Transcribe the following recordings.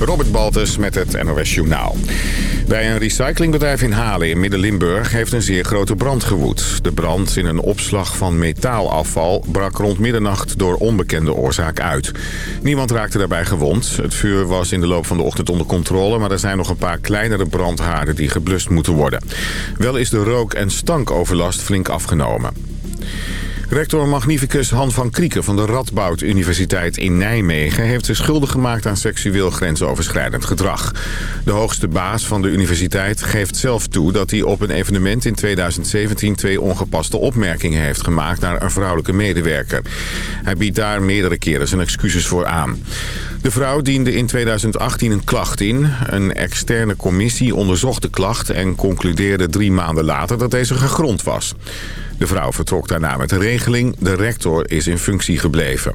Robert Baltus met het NOS Journaal. Bij een recyclingbedrijf in Halen in Midden-Limburg heeft een zeer grote brand gewoed. De brand in een opslag van metaalafval brak rond middernacht door onbekende oorzaak uit. Niemand raakte daarbij gewond. Het vuur was in de loop van de ochtend onder controle... maar er zijn nog een paar kleinere brandhaarden die geblust moeten worden. Wel is de rook- en stankoverlast flink afgenomen. Rector Magnificus Han van Krieken van de Radboud Universiteit in Nijmegen... heeft zich schuldig gemaakt aan seksueel grensoverschrijdend gedrag. De hoogste baas van de universiteit geeft zelf toe dat hij op een evenement in 2017... twee ongepaste opmerkingen heeft gemaakt naar een vrouwelijke medewerker. Hij biedt daar meerdere keren zijn excuses voor aan. De vrouw diende in 2018 een klacht in. Een externe commissie onderzocht de klacht en concludeerde drie maanden later dat deze gegrond was. De vrouw vertrok daarna met de regeling. De rector is in functie gebleven.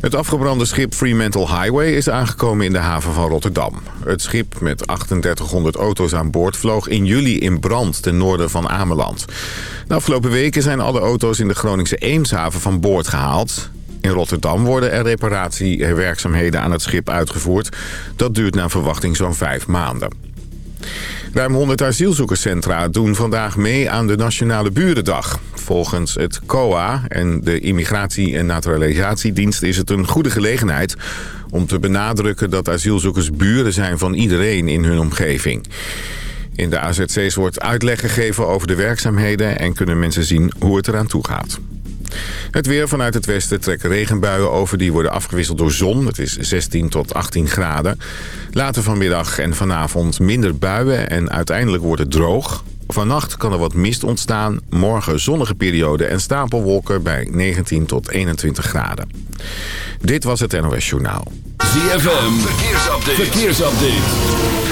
Het afgebrande schip Fremantle Highway is aangekomen in de haven van Rotterdam. Het schip met 3800 auto's aan boord vloog in juli in brand ten noorden van Ameland. De afgelopen weken zijn alle auto's in de Groningse Eemshaven van boord gehaald. In Rotterdam worden er reparatiewerkzaamheden aan het schip uitgevoerd. Dat duurt naar verwachting zo'n vijf maanden. Ruim 100 asielzoekerscentra doen vandaag mee aan de Nationale Burendag. Volgens het COA en de Immigratie- en Naturalisatiedienst is het een goede gelegenheid... om te benadrukken dat asielzoekers buren zijn van iedereen in hun omgeving. In de AZC's wordt uitleg gegeven over de werkzaamheden... en kunnen mensen zien hoe het eraan toe gaat. Het weer vanuit het westen trekken regenbuien over. Die worden afgewisseld door zon. Het is 16 tot 18 graden. Later vanmiddag en vanavond minder buien en uiteindelijk wordt het droog. Vannacht kan er wat mist ontstaan. Morgen zonnige periode en stapelwolken bij 19 tot 21 graden. Dit was het NOS Journaal. ZFM, verkeersupdate. verkeersupdate.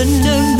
Heel dunne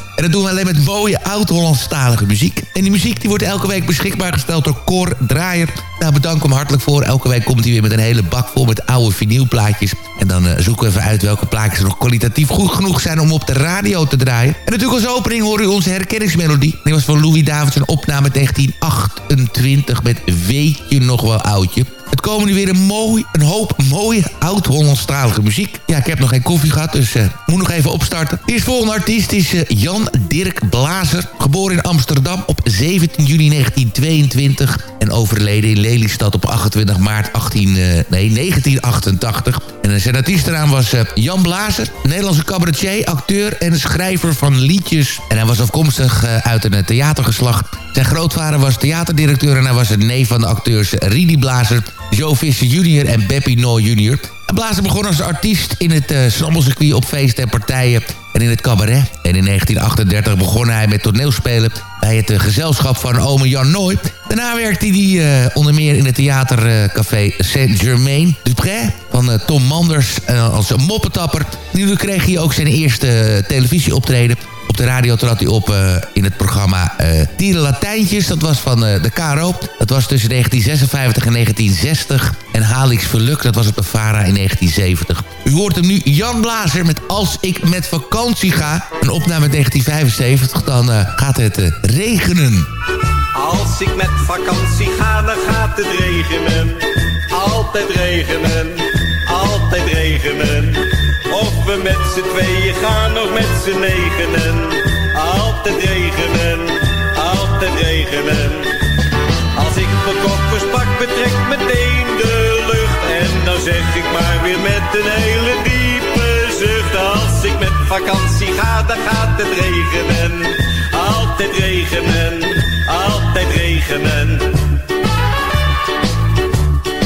En dat doen we alleen met mooie oud-Hollandstalige muziek. En die muziek die wordt elke week beschikbaar gesteld door Cor Draaier. Nou, bedank hem hartelijk voor. Elke week komt hij weer met een hele bak vol met oude vinylplaatjes. En dan eh, zoeken we even uit welke plaatjes nog kwalitatief goed genoeg zijn om op de radio te draaien. En natuurlijk als opening hoor u onze herkenningsmelodie. Die was van Louis Davids, een opname 1928 met Weet je nog wel oudje. Het komen nu weer een, mooi, een hoop mooie oud-Hollandstalige muziek. Ja, ik heb nog geen koffie gehad, dus uh, moet nog even opstarten. De volgende artiest is uh, Jan Dirk Blazer. Geboren in Amsterdam op 17 juni 1922. En overleden in Lelystad op 28 maart 18, uh, nee, 1988. En zijn artiestennaam was Jan Blazer. Nederlandse cabaretier, acteur en schrijver van liedjes. En hij was afkomstig uit een theatergeslacht. Zijn grootvader was theaterdirecteur en hij was een neef van de acteurs Rini Blazer... Joe Visser junior en Beppie Noy junior. Blazer begon als artiest in het uh, op feesten en partijen en in het cabaret. En in 1938 begon hij met toneelspelen bij het uh, gezelschap van ome Jan Nooy. Daarna werkte hij uh, onder meer in het theatercafé Saint-Germain Dupré van Tom Manders als moppetapper. Nu kreeg hij ook zijn eerste televisieoptreden op de radio trad hij op uh, in het programma uh, Tieren Latijntjes. Dat was van uh, de Caro. Dat was tussen 1956 en 1960. En Halix Verluk, dat was op de Vara in 1970. U hoort hem nu Jan Blazer met Als ik met vakantie ga. Een opname 1975, dan gaat het regenen. Als ik met vakantie ga, dan gaat het regenen. Altijd regenen, altijd regenen. Of we met z'n tweeën gaan of met z'n negenen. Altijd regenen, altijd regenen. Als ik op zeg ik maar weer met een hele diepe zucht. Als ik met vakantie ga, dan gaat het regenen. Altijd regenen, altijd regenen.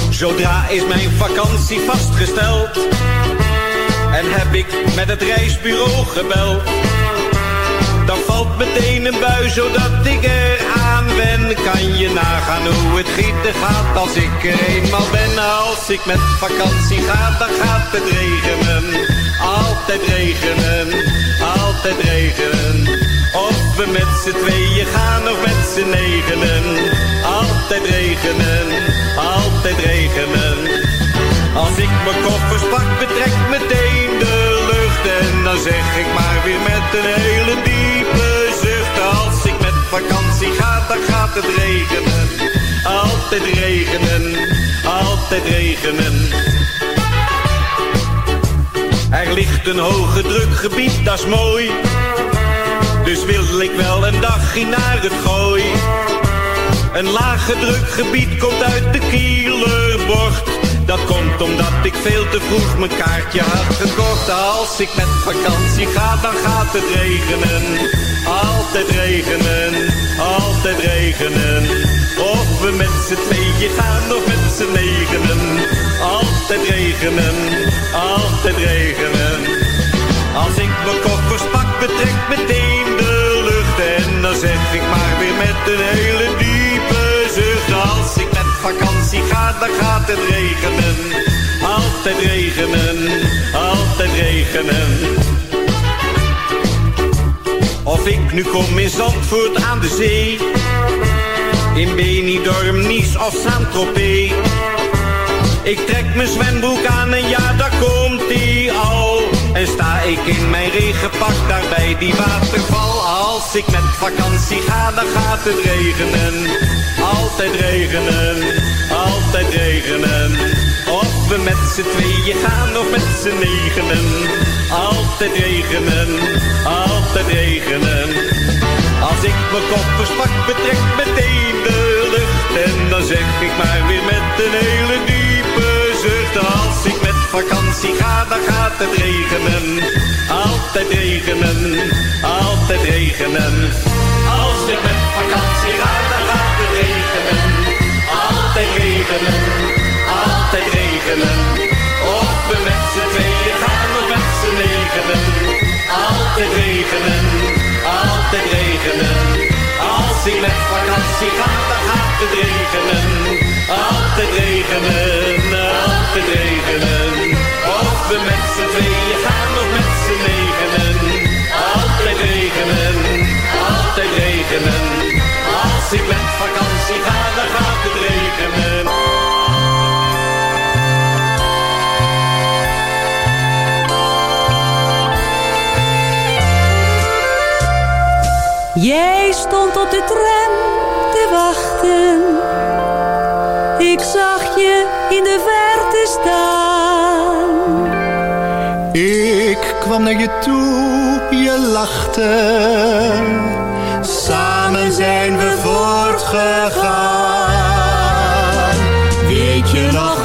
Zodra is mijn vakantie vastgesteld. En heb ik met het reisbureau gebeld dan valt meteen een bui zodat ik er aan ben. Kan je nagaan hoe het gieten gaat als ik er eenmaal ben. Als ik met vakantie ga, dan gaat het regenen. Altijd regenen, altijd regenen. Of we met z'n tweeën gaan of met z'n negenen. Altijd regenen, altijd regenen. Als ik mijn koffers pak, betrek meteen de lucht. En dan zeg ik maar weer met een hele vakantie gaat, dan gaat het regenen. Altijd regenen, altijd regenen. Er ligt een hoge drukgebied, dat is mooi. Dus wil ik wel een dagje naar het gooi. Een lage drukgebied komt uit de Kielerbocht. Dat komt omdat ik veel te vroeg mijn kaartje had gekocht. Als ik met vakantie ga, dan gaat het regenen. Altijd regenen, altijd regenen. Of we met z'n tweeën gaan of met z'n negenen. Altijd regenen, altijd regenen. Als ik mijn koffers pak, betrek meteen de lucht. En dan zeg ik maar weer met een hele diepe zucht. Als ik met vakantie ga, dan gaat het regenen. Altijd regenen, altijd regenen. Of ik nu kom in Zandvoort aan de zee. In Benidorm, Nice of Saint-Tropez. Ik trek mijn zwembroek aan en ja, daar komt ie al. En sta ik in mijn regenpak daar bij die waterval. Als ik met vakantie ga, dan gaat het regenen. Altijd regenen, altijd regenen. Of we met z'n tweeën gaan of met z'n negenen. Altijd regenen, altijd regenen. Als ik mijn koffers pak, betrek meteen de lucht. En dan zeg ik maar weer met een hele diepe zucht. Als ik met vakantie ga, dan gaat het regenen. Altijd regenen, altijd regenen. Als ik met vakantie ga, dan gaat het regenen. Altijd regenen, altijd regenen. Of we met z'n tweeën gaan of met z'n negenen. Altijd regenen, altijd regenen. Als ik met vakantie ga, dan gaat het regenen. Altijd regenen, altijd regenen. Of we met z'n tweeën gaan kwam naar je toe, je lachte. Samen zijn we voortgegaan. Weet je nog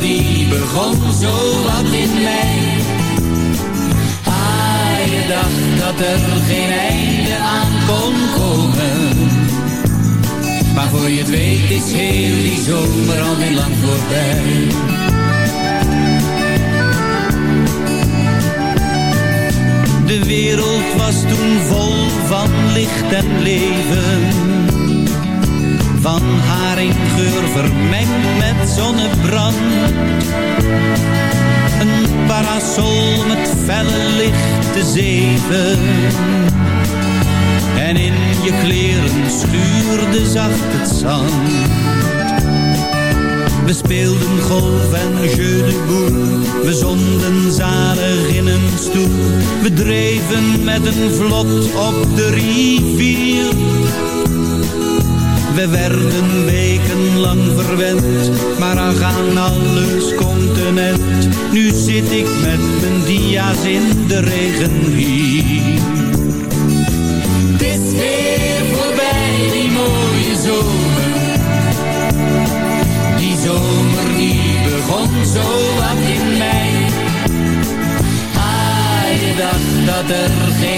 Die begon zo wat in mei. Ah, je dacht dat er geen einde aan kon komen. Maar voor je het weet is heel die zomer alweer lang voorbij. De wereld was toen vol van licht en leven. Van haringgeur vermengd met zonnebrand. Een parasol met felle lichte zeven. En in je kleren schuurde zacht het zand. We speelden golf en jeu de boel. We zonden zalig in een stoel. We dreven met een vlot op de rivier. We werden wekenlang verwend, maar ach aan alles continent. Nu zit ik met mijn dia's in de regen hier. Het is weer voorbij die mooie zomer. Die zomer die begon zo wat in mei. Ah, je dacht dat er geen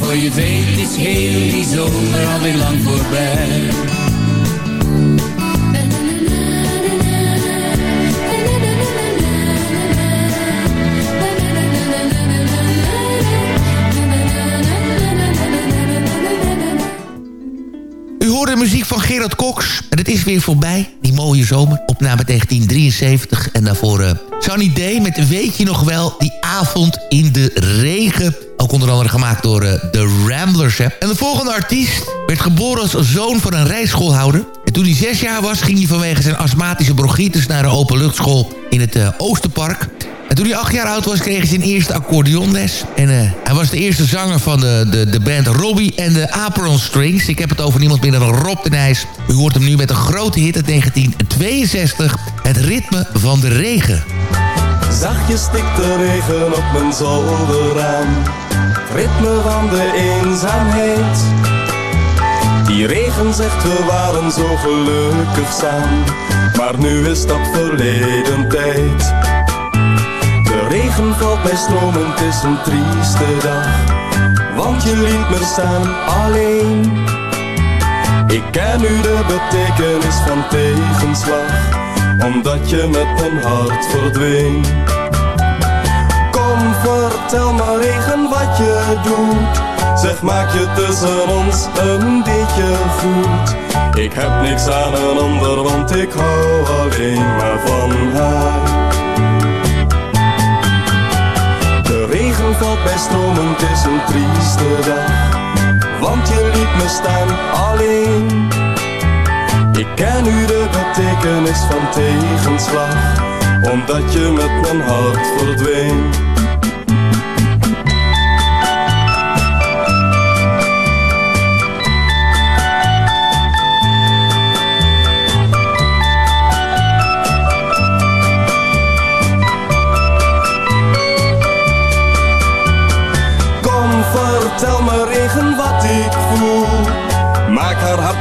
Voor je weet is heel die zomer alweer lang voorbij. U hoort de muziek van Gerard Cox. En het is weer voorbij, die mooie zomer. Opname 1973. En daarvoor uh, Sunny Day met Weet je nog wel, die avond in de regen. Ook onder andere gemaakt door uh, de Ramblers. En de volgende artiest werd geboren als zoon van een rijschoolhouder. En toen hij zes jaar was, ging hij vanwege zijn astmatische bronchitis... naar een openluchtschool in het uh, Oosterpark. En toen hij acht jaar oud was, kreeg hij zijn eerste accordeonles. En uh, hij was de eerste zanger van de, de, de band Robbie en de Aperon Strings. Ik heb het over niemand minder dan Rob de Nijs. U hoort hem nu met een grote hit uit 1962. Het ritme van de regen. Zachtjes stikt de regen op mijn zolderraam. Ritme van de eenzaamheid. Die regen zegt we waren zo gelukkig samen. Maar nu is dat verleden tijd. De regen valt bij stromen, het is een trieste dag. Want je liet me staan alleen. Ik ken nu de betekenis van tegenslag omdat je met mijn hart verdween. Vertel maar regen wat je doet. Zeg, maak je tussen ons een beetje goed. Ik heb niks aan een ander, want ik hou alleen maar van haar. De regen valt bij het is een trieste dag. Want je liet me staan alleen. Ik ken nu de betekenis van tegenslag, omdat je met mijn hart verdween.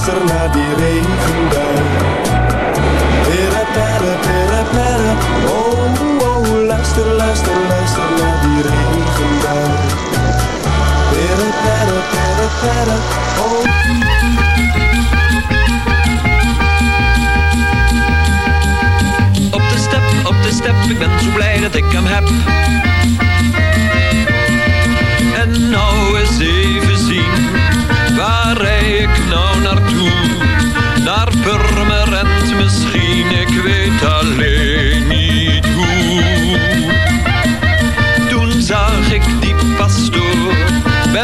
Luister naar die regenbui. Pere, pere, pere, pere. Oh, oh, luister, luister, luister naar die regenbui. Pere, pere, pere, pere. Oh. Op de step, op de step, ik ben zo blij dat ik hem heb.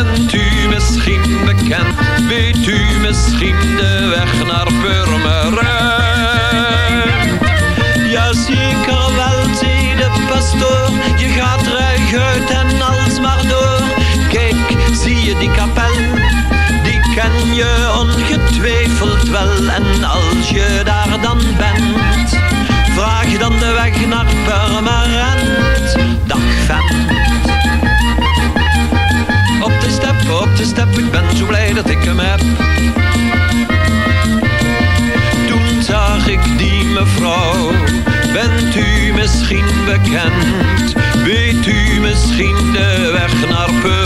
Bent u misschien bekend? Weet u misschien de weg naar Purmerend? Ja, zeker wel, zei de pastoor. Je gaat ruig uit en alsmaar door. Kijk, zie je die kapel? Die ken je ongetwijfeld wel. En als je daar dan bent, vraag dan de weg naar Purmerend. Toen zag ik die mevrouw. Bent u misschien bekend? Weet u misschien de weg naar Purmerend?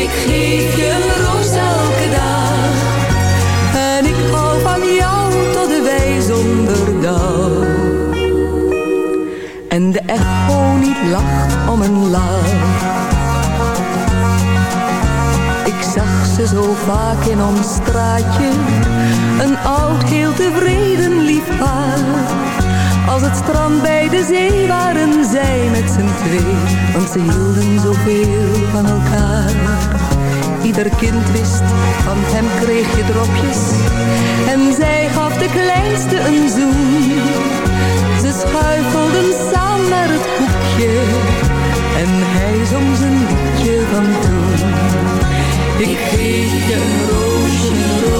Ik geef je een roos elke dag. En ik hou van jou tot de wij zonder. En de echo niet lacht om een lach. Ik zag ze zo vaak in ons straatje. Een oud, heel tevreden lief paar. Als het strand bij de zee waren zij met z'n twee. Want ze hielden zoveel van elkaar. Ieder kind wist, van hem kreeg je dropjes. En zij gaf de kleinste een zoen. Ze schuifelden samen naar het hoekje. En hij zong zijn liedje van toen. Ik geef je een roosje, roosje.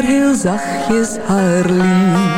daar heel zachtjes haar lied.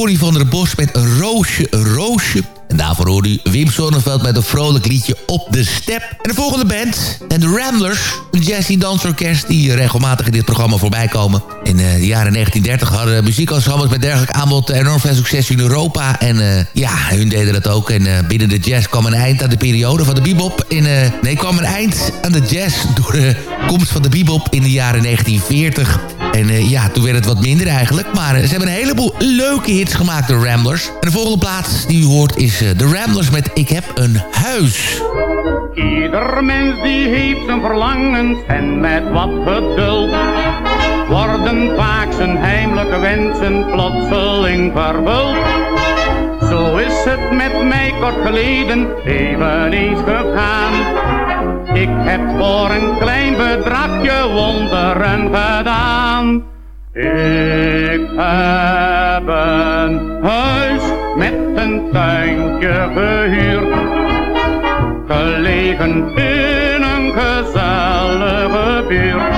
Corrie van der Bos met roosje, roosje. En daarvoor hoorde u Wim Sonneveld met een vrolijk liedje op de step. En de volgende band, en de Ramblers, een jazzy dansorkest... die regelmatig in dit programma voorbij komen. In eh, de jaren 1930 hadden muziekensembles met dergelijk aanbod enorm veel succes in Europa. En eh, ja, hun deden dat ook. En eh, binnen de jazz kwam een eind aan de periode van de bebop. In, nee, kwam een eind aan de jazz door de komst van de bebop in de jaren 1940... En eh, ja, toen werd het wat minder eigenlijk. Maar eh, ze hebben een heleboel leuke hits gemaakt, de Ramblers. En de volgende plaats die u hoort is eh, de Ramblers met Ik heb een huis. Ieder mens die heeft zijn verlangens en met wat geduld worden vaak zijn heimelijke wensen plotseling vervuld. Zo is het met mij kort geleden eveneens gegaan. Ik heb voor een klein bedragje wonderen gedaan. Ik heb een huis met een tuintje gehuurd gelegen in een gezellige buurt.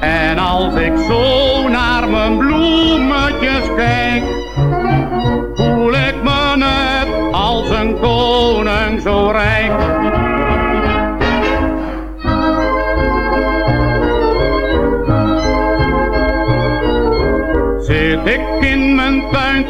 En als ik zo naar mijn bloemetjes kijk, voel ik me net als een koning zo rijk.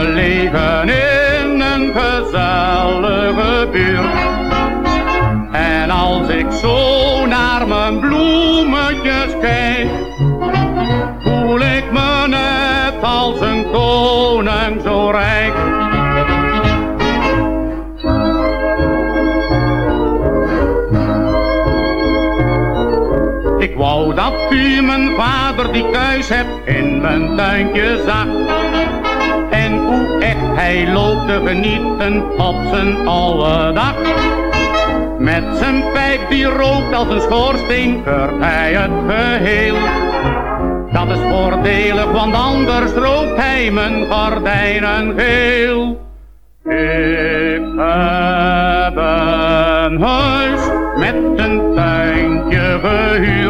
Gelegen in een gezellige buurt. En als ik zo naar mijn bloemetjes kijk, voel ik me net als een koning zo rijk. Ik wou dat u mijn vader die kuis hebt in mijn tuintje zag. Hij loopt te genieten op zijn oude dag. Met zijn pijp die rookt als een schoorsteen, hij het geheel. Dat is voordelig, want anders rookt hij mijn gordijnen geel. Ik heb een huis met een tuintje gehuurd.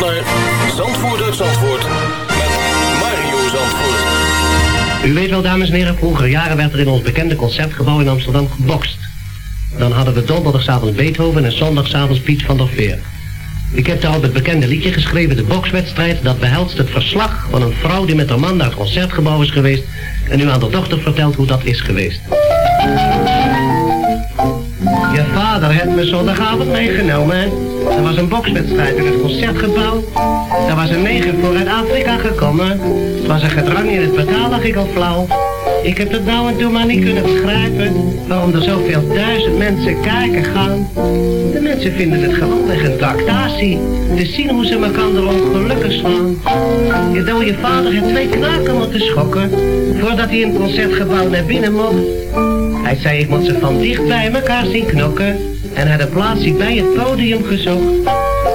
naar Zandvoort uit Zandvoort met Mario Zandvoort. U weet wel, dames en heren, vroeger jaren werd er in ons bekende concertgebouw in Amsterdam gebokst. Dan hadden we donderdagavond Beethoven en zondagavond Piet van der Veer. Ik heb daar op het bekende liedje geschreven, de bokswedstrijd, dat behelst het verslag van een vrouw die met haar man naar het concertgebouw is geweest en nu aan de dochter vertelt hoe dat is geweest. Je vader heeft me zondagavond meegenomen. Er was een bokswedstrijd in het concertgebouw. Er was een neger voor uit Afrika gekomen. Het was een gedrang in het betaal, lag ik al flauw. Ik heb het nou en toen maar niet kunnen begrijpen waarom er zoveel duizend mensen kijken gaan. De mensen vinden het gewoon een tractatie. Te zien hoe ze elkaar ongelukkig slaan. Je dode vader heeft twee knaken moeten schokken voordat hij in het concertgebouw naar binnen mocht. Hij zei ik moet ze van dicht bij elkaar zien knokken en had een plaatsje bij het podium gezocht.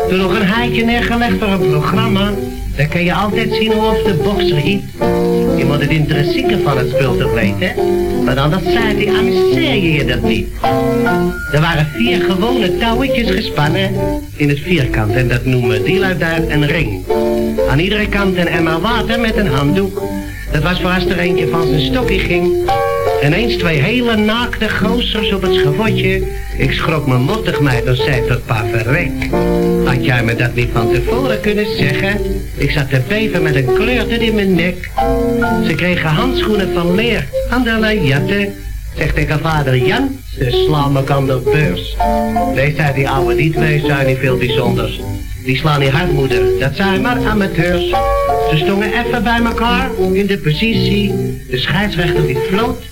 Toen nog een heitje neergelegd voor een programma. Dan kun je altijd zien hoe of de bokser hiet. Je moet het intrinsieke van het spul toch weten. Want anders zei hij, amuseer je dat niet. Er waren vier gewone touwetjes gespannen in het vierkant. En dat noemen die uit een ring. Aan iedere kant een emmer water met een handdoek. Dat was voor als er eentje van zijn stokje ging. En eens twee hele naakte gozers op het schavotje. Ik schrok me mottig mij, dan zei tot pa verrek. Had jij me dat niet van tevoren kunnen zeggen? Ik zat te beven met een kleurte in mijn nek. Ze kregen handschoenen van leer aan de jatten. Zegt tegen vader Jan, ze slaan me aan de beurs. Nee, zei die ouwe, die twee zijn niet veel bijzonders. Die slaan niet hard, moeder, dat zijn maar amateurs. Ze stonden even bij elkaar in de positie. De scheidsrechter die floot.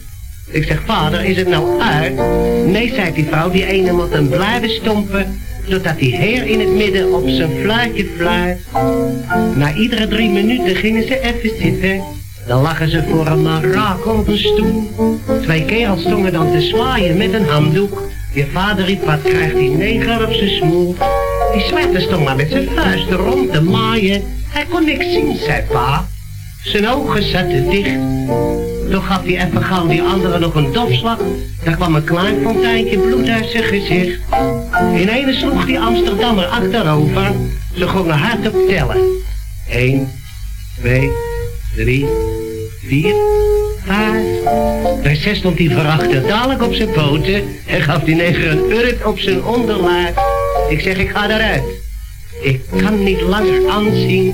Ik zeg, vader, is het nou uit? Nee, zei die vrouw, die ene moet hem blijven stompen. Totdat die heer in het midden op zijn fluitje fluit. Na iedere drie minuten gingen ze even zitten. Dan lagen ze voor een marakel op een stoel. Twee kerels stonden dan te zwaaien met een handdoek. Je vader riep, wat krijgt die neger op zijn smoel? Die zwarte stond maar met zijn vuisten rond te maaien. Hij kon niks zien, zei pa. Zijn ogen zaten dicht. Toen gaf hij even gauw die andere nog een dofslag. Daar kwam een klein fonteintje bloed uit zijn gezicht. Ineens sloeg die Amsterdammer achterover. Ze gingen hard op tellen. 1, 2, 3, 4, 5. Bij zes stond hij verachter dadelijk op zijn poten en gaf die neger een urk op zijn onderlaag. Ik zeg, ik ga eruit. Ik kan niet langer aanzien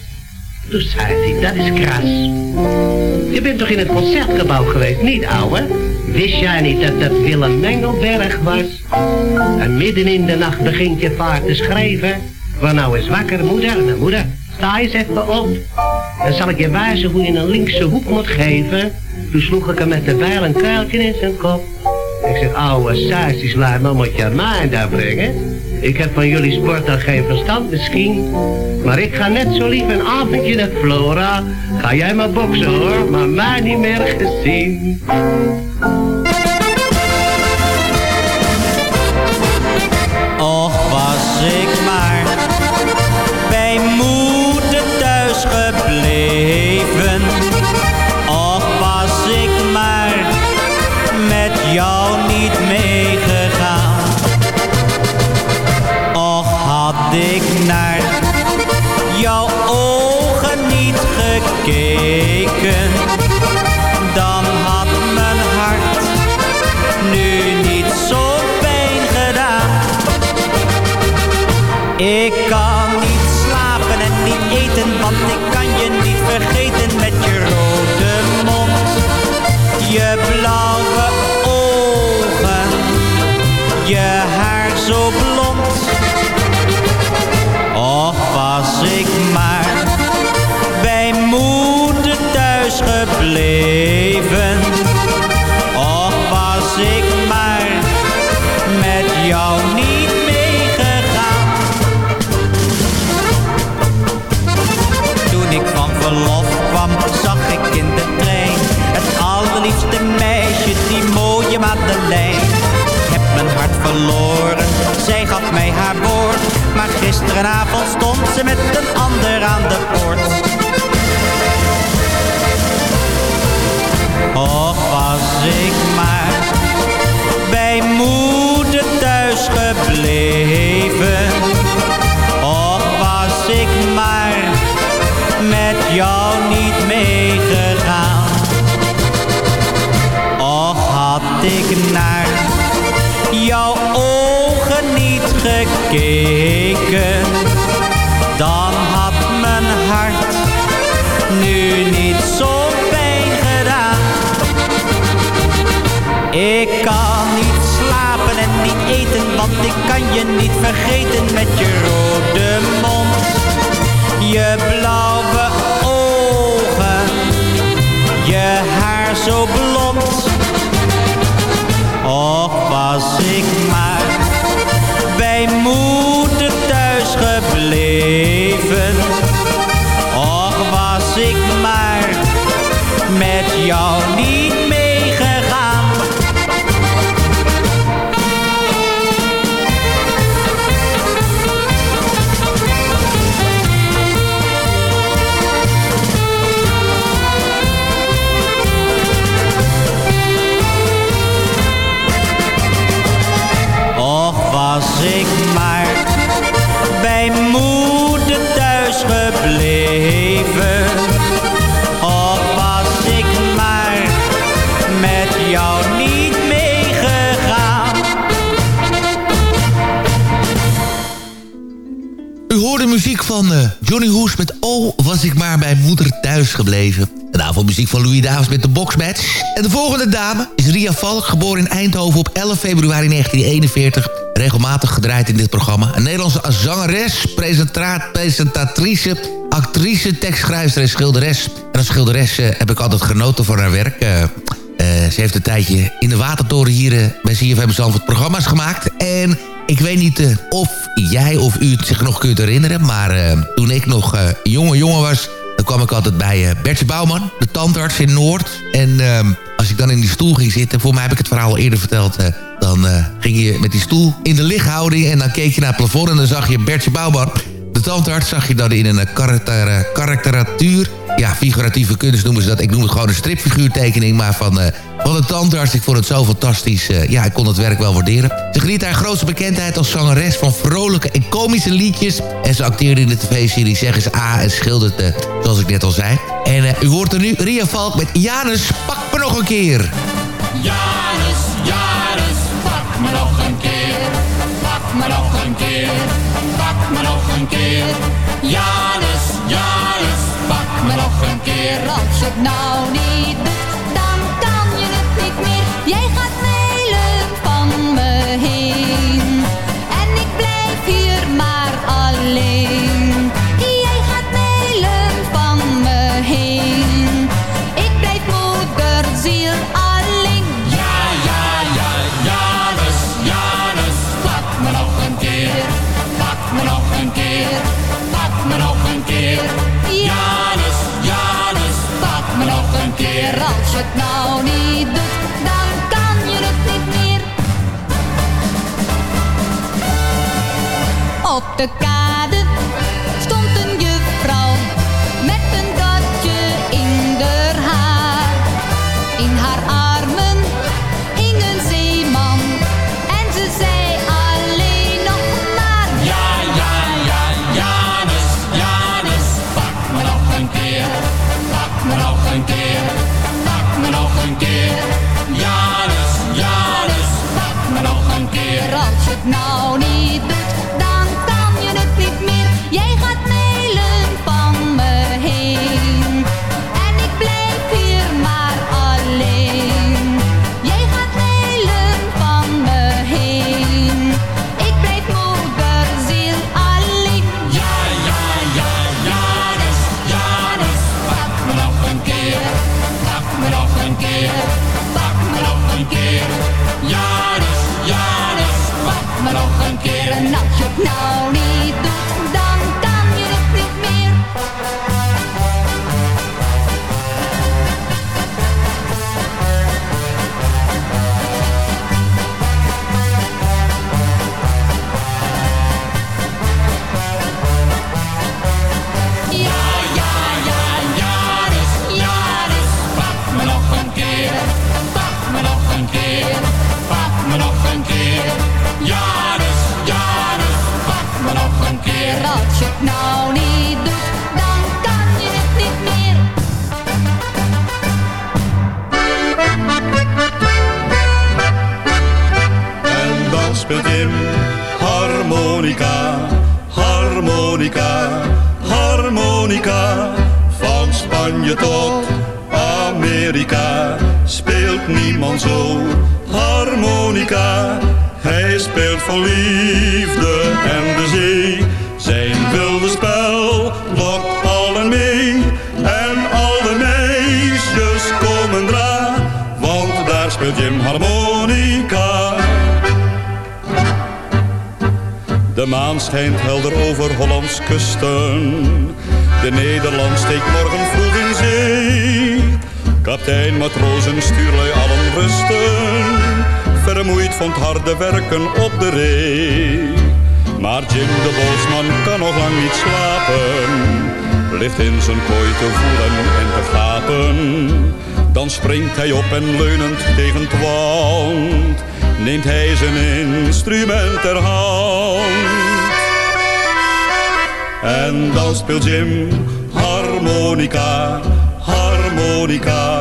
Zei hij, dat is kras. Je bent toch in het concertgebouw geweest, niet ouwe? Wist jij niet dat dat Willem Mengelberg was? En midden in de nacht begint je vaart te schrijven. Waar nou eens wakker, moeder? Nou, moeder, sta eens even op. Dan zal ik je wijzen hoe je een linkse hoek moet geven. Toen sloeg ik hem met de bijl een kuiltje in zijn kop. Ik zeg, ouwe sausjes, laat me moet je mij daar brengen. Ik heb van jullie sport dan geen verstand misschien. Maar ik ga net zo lief een avondje naar Flora. Ga jij maar boksen hoor, maar mij niet meer gezien. Ander aan de poort. Och was ik je niet vergeten met je rode mond. Je blauwe ogen, je haar zo blond. Och was ik maar van uh, Johnny Hoes met Oh, was ik maar bij moeder thuis gebleven. En daarvoor muziek van Louis Davis met de boxmatch. En de volgende dame is Ria Valk, geboren in Eindhoven op 11 februari 1941. Regelmatig gedraaid in dit programma. Een Nederlandse zangeres, presentatrice, actrice, tekstschrijver en schilderes. En als schilderes uh, heb ik altijd genoten van haar werk... Uh, ze heeft een tijdje in de Watertoren hier bij CFM Zandvoort programma's gemaakt. En ik weet niet uh, of jij of u het zich nog kunt herinneren... maar uh, toen ik nog uh, jonge jongen was... dan kwam ik altijd bij Bertje Bouwman, de tandarts in Noord. En ehm, als ik dan in die stoel ging zitten... voor mij heb ik het verhaal al eerder verteld... dan ging je met die stoel in de lichthouding... en dan keek je naar het plafond en dan zag je Bertje Bouwman... De tandarts zag je dan in een karakteratuur. Ja, figuratieve kunst noemen ze dat. Ik noem het gewoon een stripfiguurtekening, maar van, van de tandarts. Ik vond het zo fantastisch. Uh, ja, ik kon het werk wel waarderen. Ze geniet haar grootste bekendheid als zangeres van vrolijke en komische liedjes. En ze acteerde in de tv-serie Zeg eens A en schilderde, uh, zoals ik net al zei. En u hoort er nu Ria Valk met Janus, pak me nog een keer. Janus, Janus, pak me nog een keer. Pak me nog een keer pak me nog een keer. Janus, Janus, pak me nog een keer. Als het nou niet Jij gaat mijlen de kade Hij speelt voor liefde en de zee. Zijn wilde spel lokt allen mee. En alle meisjes komen dra, want daar speelt Jim harmonica. De maan schijnt helder over Hollands kusten. De Nederland steekt morgen vroeg in zee. Kaptein, matrozen, stuurlui allen rusten. Vermoeid van het harde werken op de ree. Maar Jim de bootsman kan nog lang niet slapen. Ligt in zijn kooi te voelen en te gapen. Dan springt hij op en leunend tegen het wand. Neemt hij zijn instrument ter hand. En dan speelt Jim harmonica, harmonica,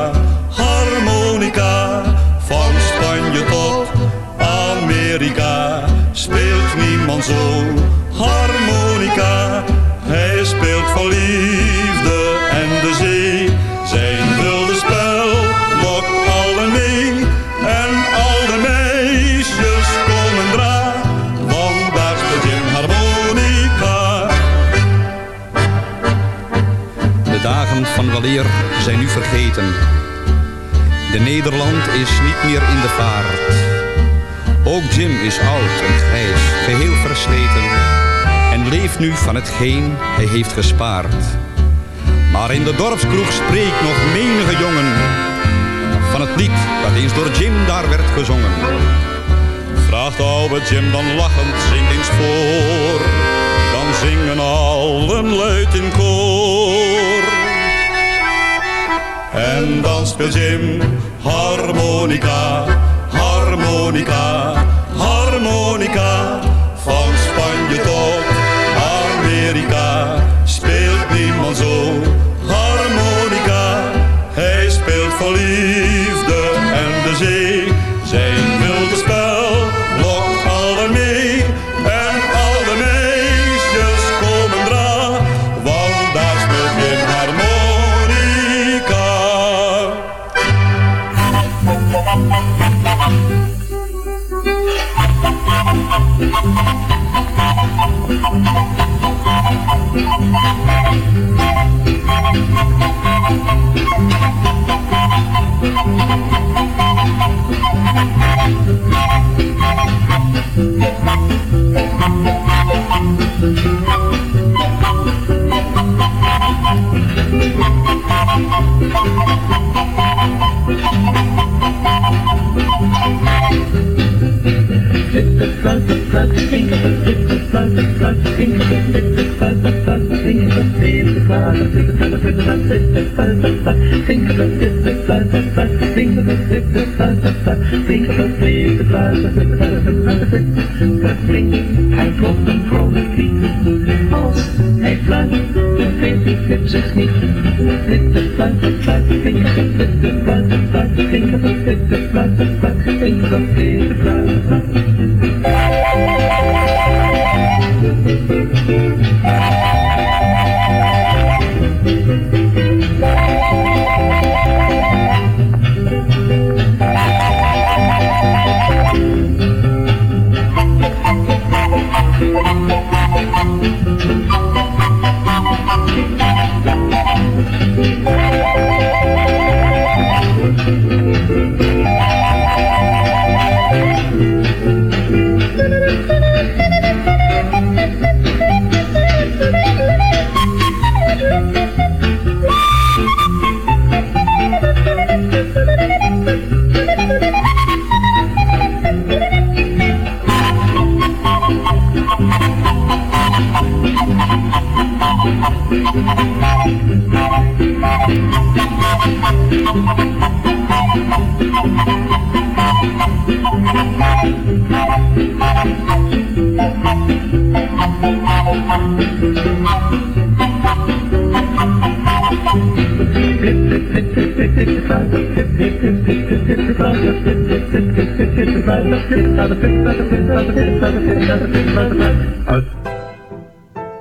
Van zo. Harmonica, hij speelt voor liefde en de zee. Zijn wilde spel lokt allen mee. En al de meisjes komen dra, want daar speelt Jim harmonica. De dagen van weleer zijn nu vergeten. De Nederland is niet meer in de vaart. Ook Jim is oud en grijs, geheel versleten. En leeft nu van hetgeen hij heeft gespaard. Maar in de dorpskroeg spreekt nog menige jongen. Van het lied dat eens door Jim daar werd gezongen. Vraagt de oude Jim dan lachend, zingt eens voor. Dan zingen allen luid in koor. En dan speelt Jim harmonica, Hij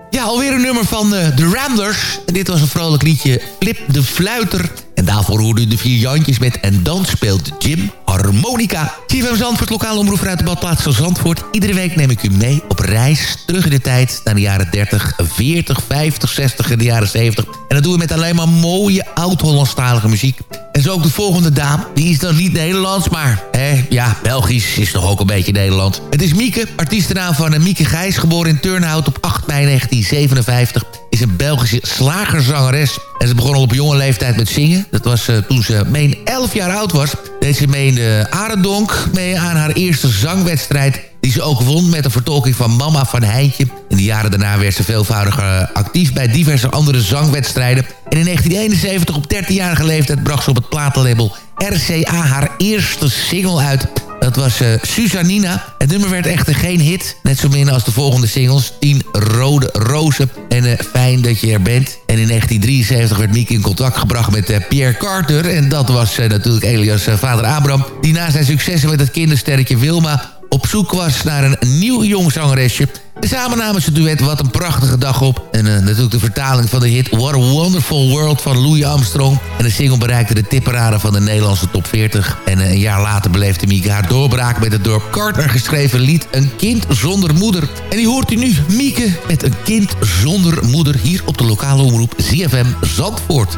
Ja, alweer een nummer van eh, de Ramblers. En dit was een vrolijk liedje Flip de Fluiter. En daarvoor hoorde u de vier Jantjes met En dan speelt Jim harmonica. CFM Zandvoort, lokale omroep uit de badplaats van Zandvoort. Iedere week neem ik u mee op reis terug in de tijd... naar de jaren 30, 40, 50, 60 en de jaren 70. En dat doen we met alleen maar mooie oud-Hollandstalige muziek. En zo ook de volgende dame. Die is dan niet Nederlands, maar hè, ja, Belgisch is toch ook een beetje Nederland. Het is Mieke, artiestennaam van eh, Mieke Gijs... geboren in Turnhout op 8 mei 1957 is een Belgische slagerzangeres. En ze begon al op jonge leeftijd met zingen. Dat was eh, toen ze meen 11 jaar oud was. Deze meende Arendonk mee aan haar eerste zangwedstrijd... die ze ook won met een vertolking van Mama van Heintje. In de jaren daarna werd ze veelvoudig eh, actief bij diverse andere zangwedstrijden. En in 1971 op 13-jarige leeftijd bracht ze op het platenlabel RCA haar eerste single uit... Dat was uh, Susanina. Het nummer werd echter geen hit. Net zo min als de volgende singles. 10 Rode Rozen en uh, Fijn dat je er bent. En in 1973 werd Mieke in contact gebracht met Pierre Carter. En dat was natuurlijk Elias vader Abraham. Die na zijn successen met het kindersterretje Wilma op zoek was naar een nieuw jong zangeresje. En samen namen ze duet Wat een prachtige dag op. En uh, natuurlijk de vertaling van de hit What a Wonderful World van Louis Armstrong. En de single bereikte de tipparade van de Nederlandse top 40. En uh, een jaar later beleefde Mieke haar doorbraak met het door Carter geschreven lied Een kind zonder moeder. En die hoort u nu, Mieke, met Een kind zonder moeder hier op de lokale omroep ZFM Zandvoort.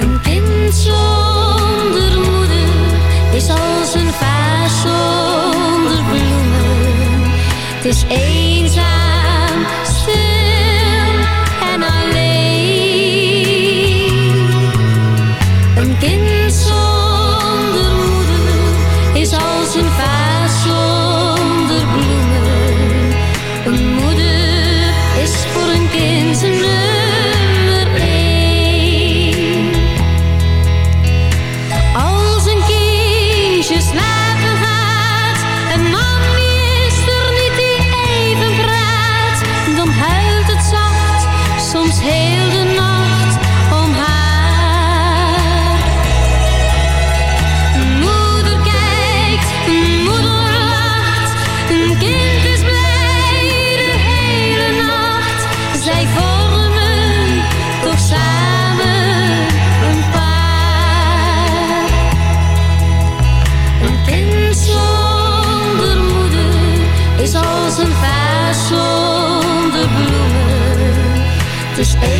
Een kind zonder moeder is als een Het is eenzaam, Het is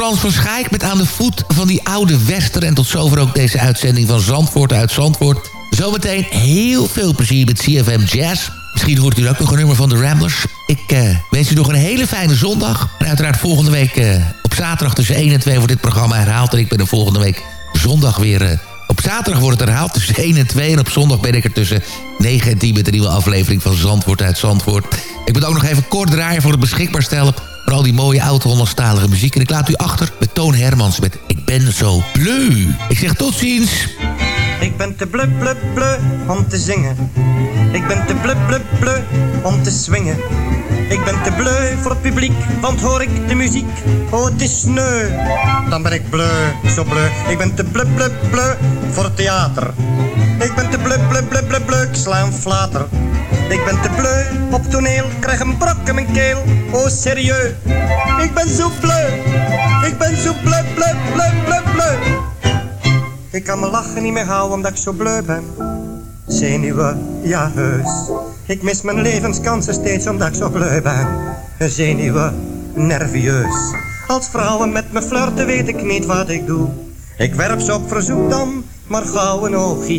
Frans van Schaik met aan de voet van die oude wester. En tot zover ook deze uitzending van Zandvoort uit Zandvoort. Zometeen heel veel plezier met CFM Jazz. Misschien hoort u ook nog een nummer van de Ramblers. Ik eh, wens u nog een hele fijne zondag. En uiteraard volgende week eh, op zaterdag tussen 1 en 2 wordt dit programma herhaald. En ik ben er volgende week zondag weer... eh, op zaterdag wordt het herhaald tussen 1 en 2. En op zondag ben ik er tussen 9 en 10 met een nieuwe aflevering van Zandvoort uit Zandvoort. Ik moet ook nog even kort draaien voor het beschikbaar stellen... voor al die mooie oud-Hollandstalige muziek. En ik laat u achter met Toon Hermans met Ik ben zo bleu. Ik zeg tot ziens. Ik ben te bleu, bleu, bleu om te zingen. Ik ben te bleu, bleu, bleu om te swingen. Ik ben te bleu voor het publiek, want hoor ik de muziek, oh het is sneu. Dan ben ik bleu, zo bleu. Ik ben te bleu, bleu, bleu voor het theater. Ik ben te bleu, bleu, bleu, bleu, ik sla een flater. Ik ben te bleu op toneel, krijg een brok in mijn keel, oh serieus. Ik ben zo bleu, ik ben zo bleu, bleu, bleu, bleu, bleu. Ik kan mijn lachen niet meer houden omdat ik zo bleu ben. Zenuwen, ja heus. Ik mis mijn levenskansen steeds omdat ik zo bleu ben. Zenuwen, nervieus. Als vrouwen met me flirten weet ik niet wat ik doe. Ik werp ze op verzoek dan, maar gauw een oogje.